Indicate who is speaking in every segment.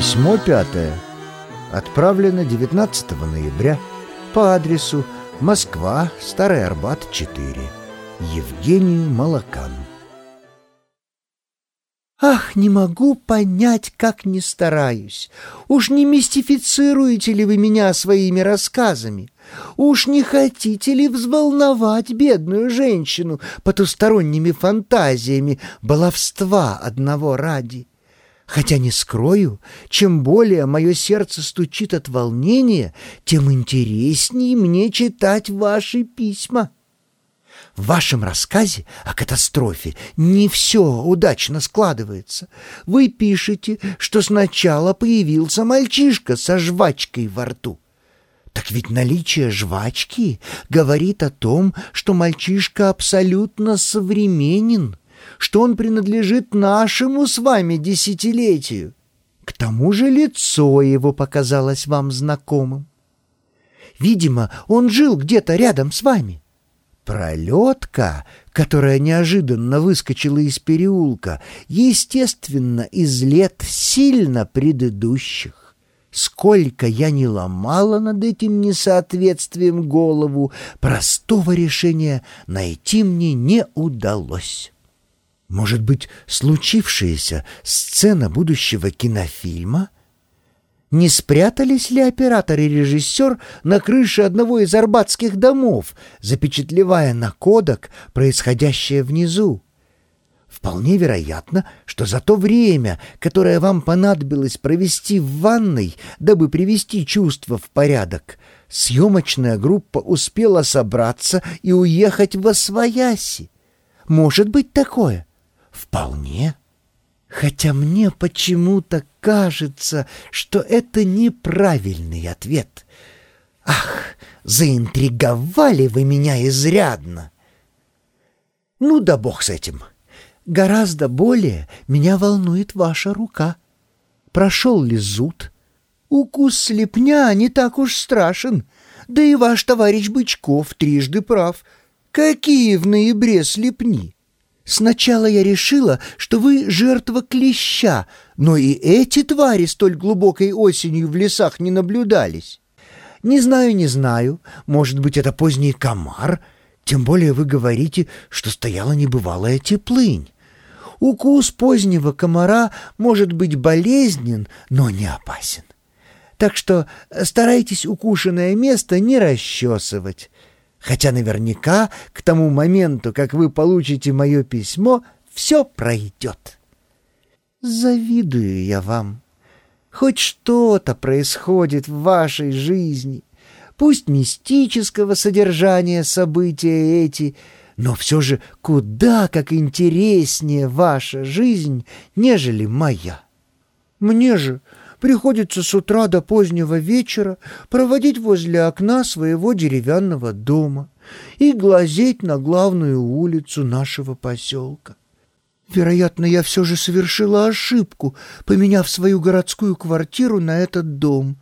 Speaker 1: Письмо пятое. Отправлено 19 ноября по адресу Москва, Старый Арбат, 4. Евгению Малакану.
Speaker 2: Ах, не могу понять, как не стараюсь. Уж не мистифицируете ли вы меня своими рассказами? Уж не хотите ли взволновать бедную женщину потусторонними фантазиями баловства одного ради? Хотя не скрою, чем более мое сердце стучит от волнения, тем интереснее мне читать ваши письма. В вашем рассказе о катастрофе не все удачно складывается. Вы пишете, что сначала появился мальчишка со жвачкой во рту. Так ведь наличие жвачки говорит о том, что мальчишка абсолютно современен, что он принадлежит нашему с вами десятилетию. К тому же лицо его показалось вам знакомым. Видимо, он жил где-то рядом с вами. Пролетка, которая неожиданно выскочила из переулка, естественно, из лет сильно предыдущих. Сколько я не ломала над этим несоответствием голову, простого решения найти мне не удалось. Может быть, случившаяся сцена будущего кинофильма — не спрятались ли оператор и режиссер на крыше одного из арбатских домов, запечатлевая на кодек происходящее внизу? Вполне вероятно, что за то время, которое вам понадобилось провести в ванной, дабы привести чувства в порядок, съемочная группа успела собраться и уехать во Свояси. Может быть такое? Вполне. Хотя мне почему-то кажется, что это неправильный ответ. Ах, заинтриговали вы меня изрядно. Ну да бог с этим. Гораздо более меня волнует ваша рука. Прошел ли зуд? Укус слепня не так уж страшен. Да и ваш товарищ Бычков трижды прав. Какие в ноябре слепни? Сначала я решила, что вы жертва клеща, но и эти твари столь глубокой осенью в лесах не наблюдались. Не знаю, не знаю, может быть, это поздний комар, тем более вы говорите, что стояла небывалая теплынь. Укус позднего комара может быть болезнен, но не опасен. Так что старайтесь укушенное место не расчесывать. Хотя наверняка к тому моменту, как вы получите мое письмо, все пройдет. Завидую я вам. Хоть что-то происходит в вашей жизни, пусть мистического содержания события эти, но все же куда как интереснее ваша жизнь, нежели моя. Мне же приходится с утра до позднего вечера проводить возле окна своего деревянного дома и глазеть на главную улицу нашего поселка. Вероятно, я все же совершила ошибку, поменяв свою городскую квартиру на этот дом.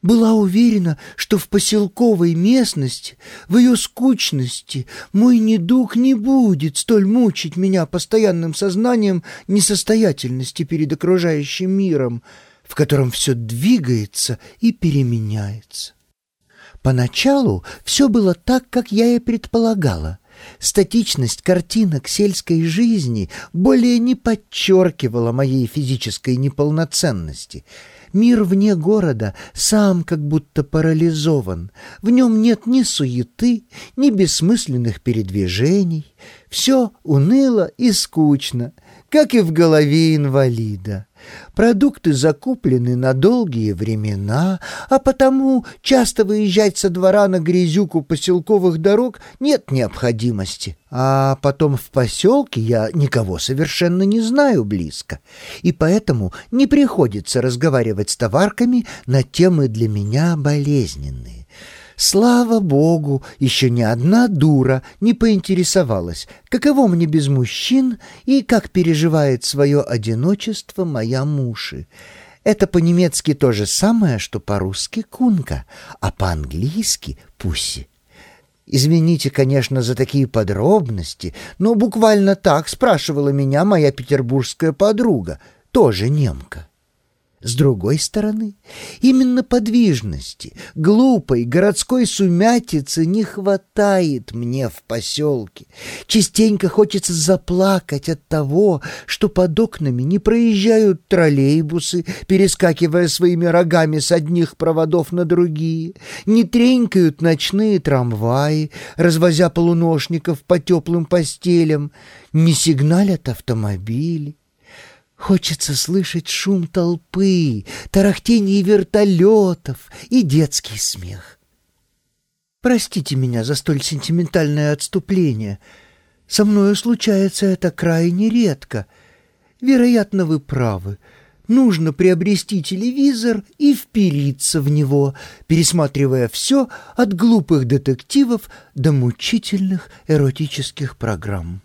Speaker 2: Была уверена, что в поселковой местности, в ее скучности, мой недуг не будет столь мучить меня постоянным сознанием несостоятельности перед окружающим миром — в котором все двигается и переменяется. Поначалу все было так, как я и предполагала. Статичность картинок сельской жизни более не подчеркивала моей физической неполноценности. Мир вне города сам как будто парализован. В нем нет ни суеты, ни бессмысленных передвижений. Все уныло и скучно, как и в голове инвалида. Продукты закуплены на долгие времена, а потому часто выезжать со двора на грязюку поселковых дорог нет необходимости. А потом в поселке я никого совершенно не знаю близко, и поэтому не приходится разговаривать с товарками на темы для меня болезненные. Слава богу, еще ни одна дура не поинтересовалась, каково мне без мужчин и как переживает свое одиночество моя муши. Это по-немецки то же самое, что по-русски кунка, а по-английски пусси. Извините, конечно, за такие подробности, но буквально так спрашивала меня моя петербургская подруга, тоже немка. С другой стороны, именно подвижности, глупой городской сумятицы не хватает мне в поселке. Частенько хочется заплакать от того, что под окнами не проезжают троллейбусы, перескакивая своими рогами с одних проводов на другие, не тренькают ночные трамваи, развозя полуношников по теплым постелям, не сигналят автомобили. Хочется слышать шум толпы, тарахтение вертолетов и детский смех. Простите меня за столь сентиментальное отступление. Со мною случается это крайне редко. Вероятно, вы правы. Нужно приобрести телевизор и впериться в него, пересматривая все от глупых детективов до мучительных эротических программ.